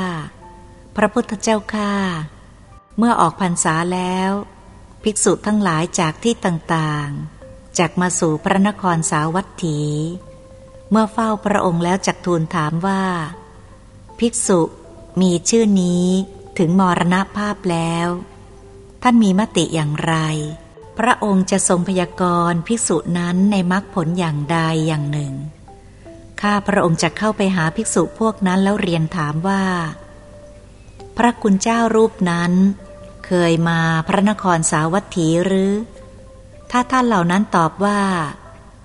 พระพุทธเจ้าข้าเมื่อออกพรรษาแล้ว ภิกษุทั้งหลายจากที่ต่างๆจากมาสู่พระนครสาวัตถี เมื่อเฝ้าพระองค์แล้วจักทูลถามว่า ภิกษุ มีชื่อนี้ถึงมรณภาพแล้ว ท่านมีมติอย่างไร พระองค์จะทรงพยากรณ์ภิกษุนั้นในมรรคผลอย่างใดอย่างหนึ่ง ข้าพระองค์จะเข้าไปหาภิกษุพวกนั้นแล้วเรียนถามว่า พระคุณเจ้ารูปนั้น เคยมาพระนครสาวัตถีหรือ ถ้าท่านเหล่านั้นตอบว่า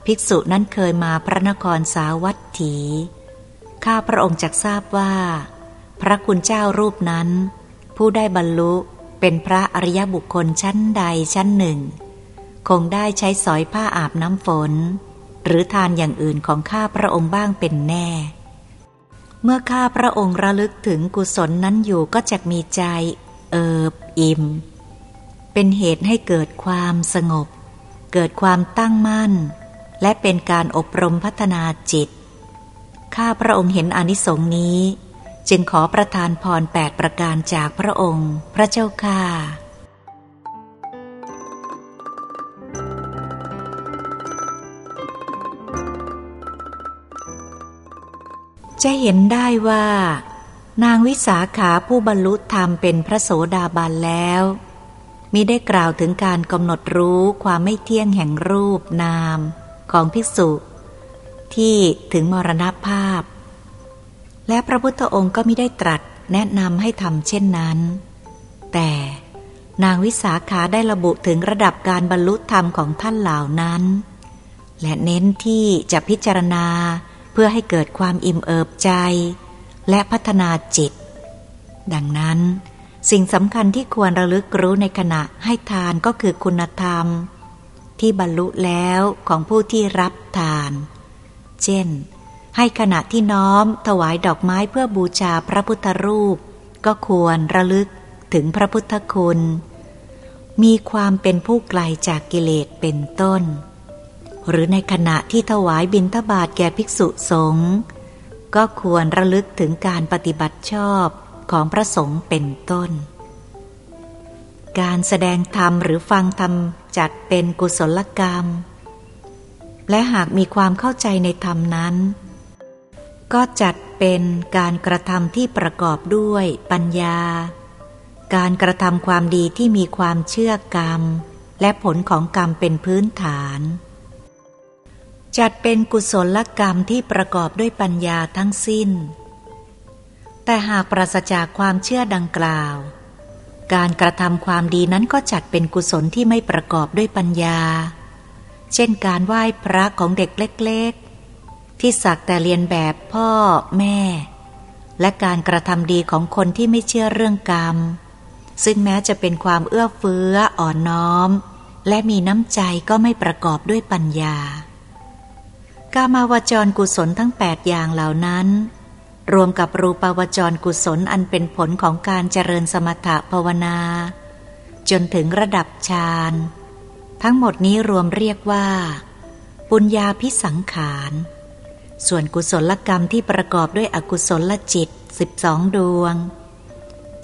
ภิกษุนั้นเคยมาพระนครสาวัตถี ข้าพระองค์จักทราบว่า พระคุณเจ้ารูปนั้น ผู้ได้บรรลุเป็นพระอริยบุคคลชั้นใดชั้นหนึ่ง คงได้ใช้สอยผ้าอาบน้ำฝน หรือทานอย่างอื่นของข้าพระองค์บ้างเป็นแน่ เมื่อข้าพระองค์ระลึกถึงกุศลนั้นอยู่ก็จะมีใจ เอิบอิ่ม เป็นเหตุให้เกิดความสงบ เกิดความตั้งมั่น และเป็นการอบรมพัฒนาจิตข้าพระองค์เห็นอนิสงส์นี้ จึงขอประทานพรแปดประการจากพระองค์ พระเจ้าค่าจะเห็นได้ว่า นางวิสาขาผู้บรรลุธรรมเป็นพระโสดาบันแล้วมิได้กล่าวถึงการกำหนดรู้ความไม่เที่ยงแห่งรูปนามของภิกษุ ที่ถึงมรณภาพ และพระพุทธองค์ก็ไม่ได้ตรัสแนะนำให้ทำเช่นนั้น แต่นางวิสาขาได้ระบุถึงระดับการบรรลุธรรมของท่านเหล่านั้น และเน้นที่จะพิจารณาเพื่อให้เกิดความอิ่มเอิบใจ และพัฒนาจิต ดังนั้น สิ่งสำคัญที่ควรระลึกรู้ในขณะให้ทานก็คือคุณธรรม ที่บรรลุแล้วของผู้ที่รับทาน เช่น ให้ขณะที่น้อมถวายดอกไม้เพื่อบูชาพระพุทธรูป ก็ควรระลึกถึงพระพุทธคุณ มีความเป็นผู้ไกลจากกิเลสเป็นต้น หรือในขณะที่ถวายบิณฑบาตแก่ภิกษุสงฆ์ก็ควรระลึกถึงการปฏิบัติชอบของพระสงฆ์เป็นต้น การแสดงธรรมหรือฟังธรรมจัดเป็นกุศลกรรม และหากมีความเข้าใจในธรรมนั้น ก็จัดเป็นการกระทำที่ประกอบด้วยปัญญา การกระทำความดีที่มีความเชื่อกรรม และผลของกรรมเป็นพื้นฐาน จัดเป็นกุศลกรรมที่ประกอบด้วยปัญญาทั้งสิ้น แต่หากปราศจากความเชื่อดังกล่าว การกระทำความดีนั้นก็จัดเป็นกุศลที่ไม่ประกอบด้วยปัญญา เช่นการไหว้พระของเด็กเล็ก ที่สักแต่เรียนแบบพ่อแม่ และการกระทำดีของคนที่ไม่เชื่อเรื่องกรรม ซึ่งแม้จะเป็นความเอื้อเฟื้ออ่อนน้อม และมีน้ำใจก็ไม่ประกอบด้วยปัญญา กามาวจรกุศลทั้งแปดอย่างเหล่านั้น รวมกับรูปาวจรกุศลอันเป็นผลของการเจริญสมถะภาวนา จนถึงระดับฌานทั้งหมดนี้รวมเรียกว่า ปุญญาพิสังขาร ส่วนกุศลกรรมที่ประกอบด้วยอกุศลจิตสิบสองดวง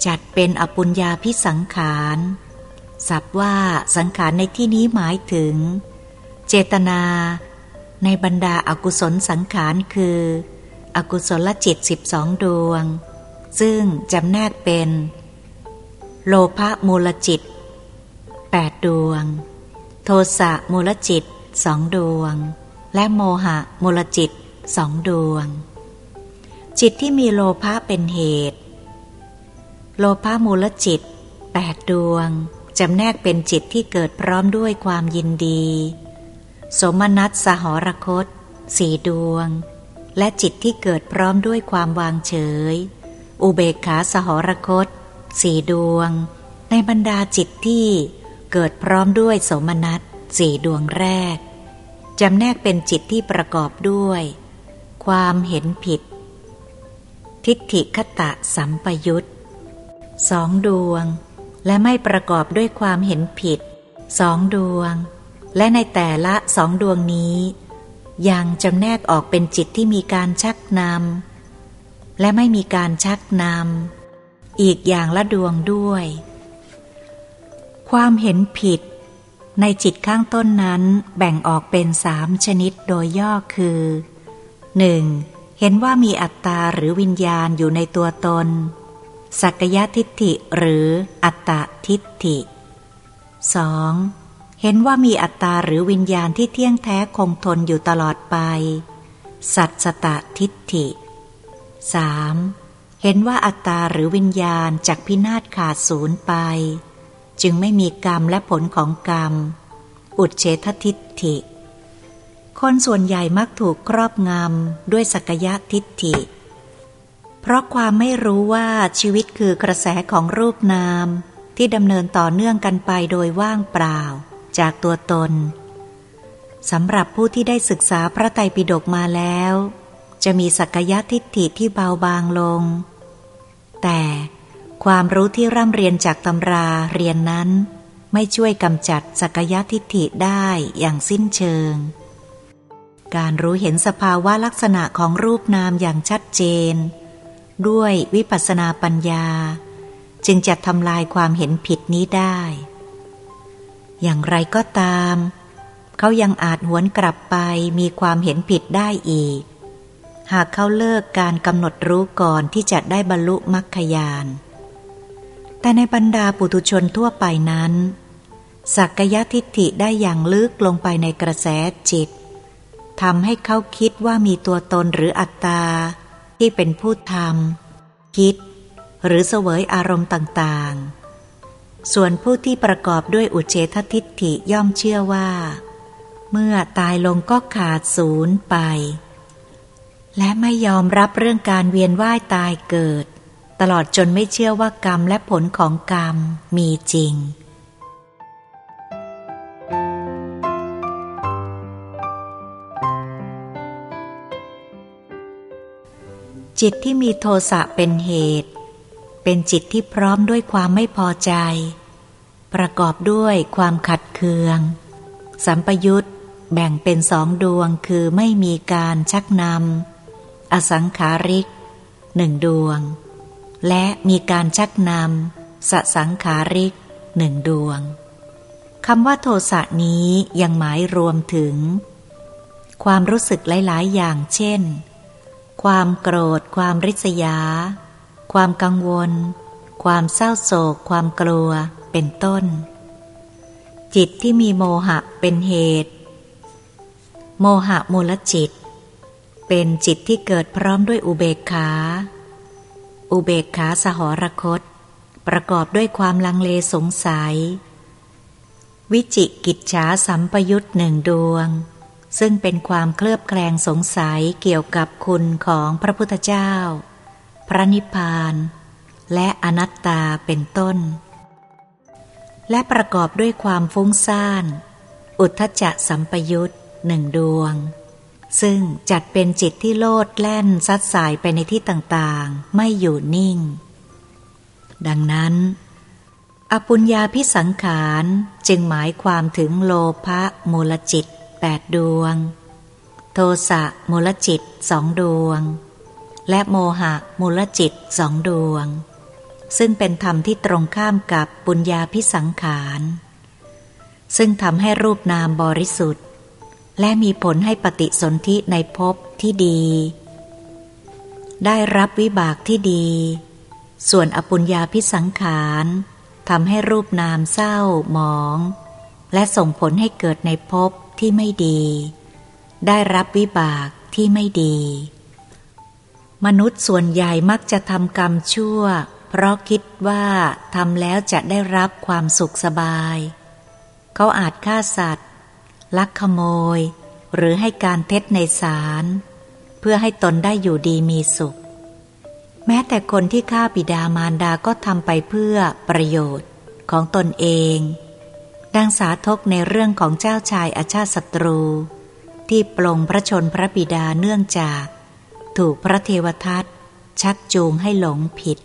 จัดเป็นอปุญญาพิสังขารสับว่าสังขารในที่นี้หมายถึง เจตนา ในบรรดาอากุศลสังขารคือ อกุศลจิตสิบสองดวง ซึ่งจำแนกเป็น โลภะมูลจิตแปดดวง โทสะมูลจิตสองดวง และโมหะมูลจิต สองดวง จิตที่มีโลภะเป็นเหตุ โลภะมูลจิตแปดดวงจำแนกเป็นจิตที่เกิดพร้อมด้วยความยินดี สมนัตสหรคตสี่ดวง และจิตที่เกิดพร้อมด้วยความวางเฉย อุเบกขาสหรคตสี่ดวง ในบรรดาจิตที่เกิดพร้อมด้วยสมนัตสี่ดวงแรกจำแนกเป็นจิตที่ประกอบด้วย ความเห็นผิด ทิฏฐิคตะสัมปยุตสองดวง และไม่ประกอบด้วยความเห็นผิดสองดวง และในแต่ละสองดวงนี้ยังจำแนกออกเป็นจิตที่มีการชักนำและไม่มีการชักนำอีกอย่างละดวงด้วย ความเห็นผิด ในจิตข้างต้นนั้นแบ่งออกเป็นสามชนิดโดยย่อคือ 1. เห็นว่ามีอัตตาหรือวิญญาณอยู่ในตัวตน สักยะทิฏฐิหรืออัตตทิฏฐิ 2. เห็นว่ามีอัตตาหรือวิญญาณที่เที่ยงแท้คงทนอยู่ตลอดไป สัตสตทิฏฐิ 3. เห็นว่าอัตตาหรือวิญญาณจากพินาศขาดศูนย์ไป จึงไม่มีกรรมและผลของกรรม อุดเฉททิฏฐิ คนส่วนใหญ่มักถูกครอบงำด้วยสักยะทิฏฐิ เพราะความไม่รู้ว่าชีวิตคือกระแสของรูปนาม ที่ดำเนินต่อเนื่องกันไปโดยว่างเปล่า จากตัวตนสำหรับผู้ที่ได้ศึกษาพระไตรปิฎกมาแล้ว จะมีสักยะทิฏฐิที่เบาบางลง แต่ความรู้ที่ร่ำเรียนจากตำราเรียนนั้น ไม่ช่วยกำจัดสักยะทิฏฐิได้อย่างสิ้นเชิง การรู้เห็นสภาวะลักษณะของรูปนามอย่างชัดเจน ด้วยวิปัสสนาปัญญา จึงจะทำลายความเห็นผิดนี้ได้ อย่างไรก็ตาม เขายังอาจหวนกลับไปมีความเห็นผิดได้อีก หากเขาเลิกการกำหนดรู้ก่อนที่จะได้บรรลุมรรคยานแต่ในบรรดาปุถุชนทั่วไปนั้น สักยทิฏฐิได้อย่างลึกลงไปในกระแสจิต ทำให้เขาคิดว่ามีตัวตนหรืออัตตา ที่เป็นผู้ทำคิด หรือเสวยอารมณ์ต่างๆ ส่วนผู้ที่ประกอบด้วยอุเฉททิฏฐิย่อมเชื่อว่า เมื่อตายลงก็ขาดศูนย์ไป และไม่ยอมรับเรื่องการเวียนว่ายตายเกิด ตลอดจนไม่เชื่อว่ากรรมและผลของกรรมมีจริง จิตที่มีโทสะเป็นเหตุ เป็นจิตที่พร้อมด้วยความไม่พอใจ ประกอบด้วยความขัดเคือง สัมปยุตแบ่งเป็นสองดวงคือไม่มีการชักนำอสังขาริกหนึ่งดวง และมีการชักนำสสังขาริกหนึ่งดวงคำว่าโทสะนี้ยังหมายรวมถึง ความรู้สึกหลาย ๆ อย่างเช่น ความโกรธ ความริษยา ความกังวล ความเศร้าโศก ความกลัว เป็นต้น จิตที่มีโมหะเป็นเหตุ โมหะมูลจิต เป็นจิตที่เกิดพร้อมด้วยอุเบกขา อุเบกขาสหรคต ประกอบด้วยความลังเลสงสัย วิจิกิจฉาสัมปยุตหนึ่งดวง ซึ่งเป็นความเคลือบแคลงสงสัยเกี่ยวกับคุณของพระพุทธเจ้า พระนิพพาน และอนัตตาเป็นต้น และประกอบด้วยความฟุ้งซ่าน อุทธจะสัมปยุตหนึ่งดวง ซึ่งจัดเป็นจิตที่โลดแล่นซัดสายไปในที่ต่างๆ ไม่อยู่นิ่ง ดังนั้นอปุญญาพิสังขารจึงหมายความถึงโลภะมูลจิต แปดดวง โทสะมูลจิตสองดวง และโมหะมูลจิตสองดวง ซึ่งเป็นธรรมที่ตรงข้ามกับปุญญาพิสังขาร ซึ่งทำให้รูปนามบริสุทธิ์ และมีผลให้ปฏิสนธิในภพที่ดี ได้รับวิบากที่ดี ส่วนอปุญญาพิสังขารทำให้รูปนามเศร้าหมอง และส่งผลให้เกิดในภพ ที่ไม่ดี ได้รับวิบากที่ไม่ดี มนุษย์ส่วนใหญ่มักจะทำกรรมชั่ว เพราะคิดว่าทำแล้วจะได้รับความสุขสบาย เขาอาจฆ่าสัตว์ ลักขโมย หรือให้การเท็จในศาลเพื่อให้ตนได้อยู่ดีมีสุข แม้แต่คนที่ฆ่าบิดามารดาก็ทำไปเพื่อประโยชน์ของตนเอง ดังสาทกในเรื่องของเจ้าชายอาชาติศัตรู ที่ปลงพระชนพระบิดาเนื่องจาก ถูกพระเทวทัตชักจูงให้หลงผิด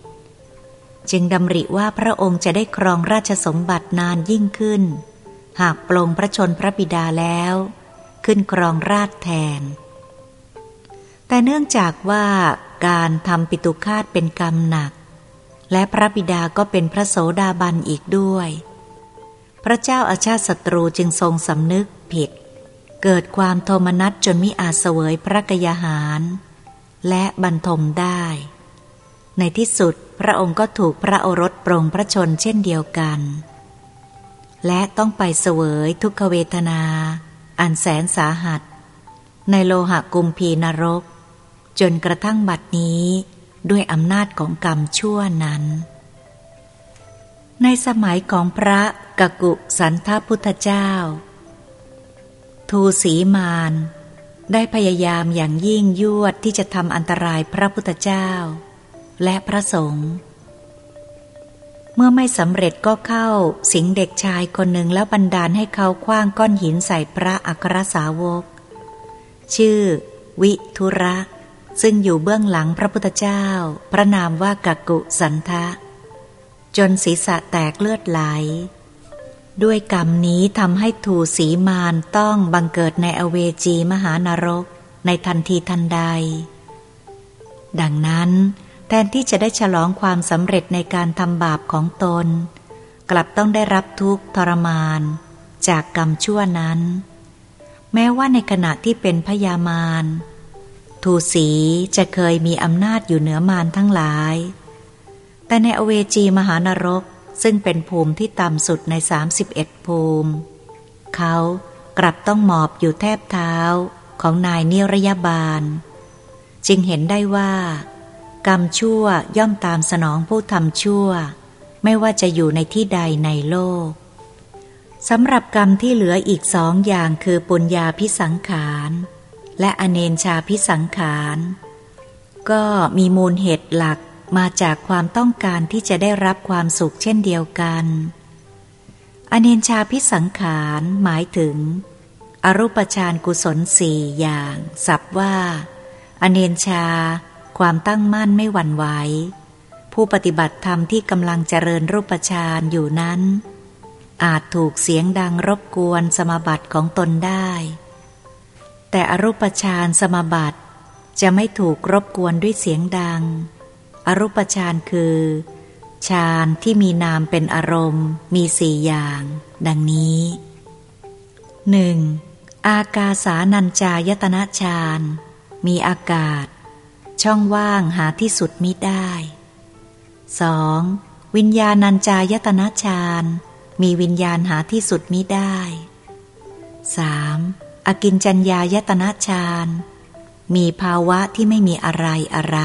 จึงดำริว่าพระองค์จะได้ครองราชสมบัตินานยิ่งขึ้น หากปลงพระชนพระบิดาแล้ว ขึ้นครองราชแทน แต่เนื่องจากว่าการทำปิตุคาตเป็นกรรมหนัก และพระบิดาก็เป็นพระโสดาบันอีกด้วย ระเจ้าอาชาติศัตรูจึงทรงสำนึกผิด เกิดความโทมนัสจนมิอาจเสวยพระกยาหาร และบรรทมได้ ในที่สุดพระองค์ก็ถูกพระโอรสปรงพระชนเช่นเดียวกัน และต้องไปเสวยทุกขเวทนา อันแสนสาหัส ในโลหะกุมพีนรก จนกระทั่งบัดนี้ด้วยอำนาจของกรรมชั่วนั้น ในสมัยของพระกกุสันทพุทธเจ้า ทูสีมานได้พยายามอย่างยิ่งยวดที่จะทำอันตรายพระพุทธเจ้า และพระสงฆ์เมื่อไม่สำเร็จก็เข้าสิงเด็กชายคนหนึ่งแล้วบันดาลให้เขาคว้างก้อนหินใส่พระอัครสาวก ชื่อ วิทุระ ซึ่งอยู่เบื้องหลังพระพุทธเจ้า พระนามว่ากักุสันทะ จนศีรษะแตกเลือดไหล ด้วยกรรมนี้ทำให้ทูสีมานต้องบังเกิดในอเวจีมหานรกในทันทีทันใด ดังนั้นแทนที่จะได้ฉลองความสำเร็จในการทำบาปของตน กลับต้องได้รับทุกข์ทรมาน จากกรรมชั่วนั้น แม้ว่าในขณะที่เป็นพยามารทูสีจะเคยมีอำนาจอยู่เหนือมารทั้งหลาย แต่ในอเวจีมหานรกซึ่งเป็นภูมิที่ต่ำสุดใน 31 ภูมิ เขากลับต้องหมอบอยู่แทบเท้าของนายเนิรยาบาล จึงเห็นได้ว่า กรรมชั่วย่อมตามสนองผู้ทำชั่ว ไม่ว่าจะอยู่ในที่ใดในโลกสำหรับกรรมที่เหลืออีกสองอย่างคือปุญญาพิสังขาร และอเนนชาพิสังขาร ก็มีมูลเหตุหลัก มาจากความต้องการที่จะได้รับความสุขเช่นเดียวกัน อเนนชาพิสังขารหมายถึง อรูปฌานกุศลสี่อย่าง สับว่า อเนนชา ความตั้งมั่นไม่หวั่นไหว ผู้ปฏิบัติธรรมที่กำลังเจริญรูปฌานอยู่นั้น อาจถูกเสียงดังรบกวนสมบัติของตนได้ แต่อรูปฌานสมาบัติจะไม่ถูกรบกวนด้วยเสียงดัง อรูปฌานคือฌานที่มีนามเป็นอารมณ์ มีสี่อย่าง ดังนี้หนึ่งอากาสานัญจายตนะฌานมีอากาศ ช่องว่างหาที่สุดมิได้ 2. วิญญาณัญจายตนะฌานมีวิญญาณหาที่สุดมิได้ 3. อกินจัญญายตนะฌานมีภาวะที่ไม่มีอะไรอะไร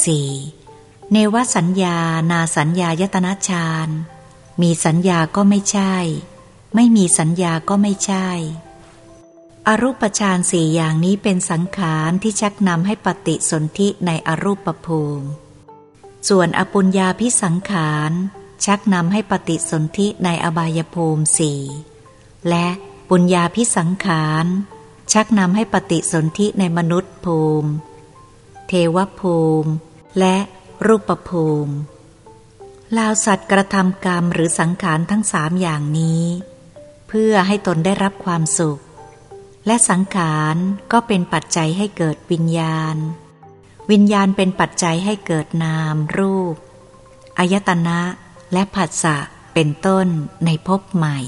4. เนวสัญญา นาสัญญายตนะฌานมีสัญญาก็ไม่ใช่ ไม่มีสัญญาก็ไม่ใช่ อรูปฌานสี่อย่างนี้เป็นสังขารที่ชักนำให้ปฏิสนธิในอรูปภูมิ ส่วนอปุญญาพิสังขารชักนำให้ปฏิสนธิในอบายภูมิสี่และปุญญาพิสังขาร ชักนำให้ปฏิสนธิในมนุษย์ภูมิ เทวภูมิ และรูปภูมิลาวสัตว์กระทำกรรมหรือสังขารทั้งสามอย่างนี้ เพื่อให้ตนได้รับความสุข และสังขารก็เป็นปัจจัยให้เกิดวิญญาณ วิญญาณเป็นปัจจัยให้เกิดนาม รูปอายตนะและผัสสะเป็นต้นในภพใหม่